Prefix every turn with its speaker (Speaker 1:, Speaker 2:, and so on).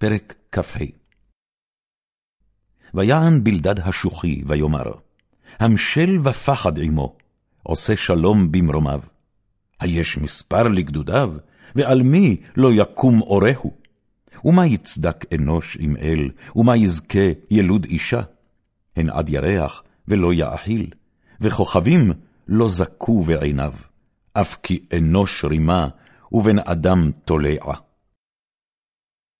Speaker 1: פרק כ"ה ויען בלדד השוחי, ויאמר, המשל ופחד עמו, עושה שלום במרומיו. היש מספר לגדודיו, ועל מי לא יקום אורהו? ומה יצדק אנוש עם אל, ומה יזכה ילוד אישה? הן עד ירח, ולא יאכיל, וכוכבים לא זכו בעיניו, אף כי אנוש רימה, ובן אדם תולעה.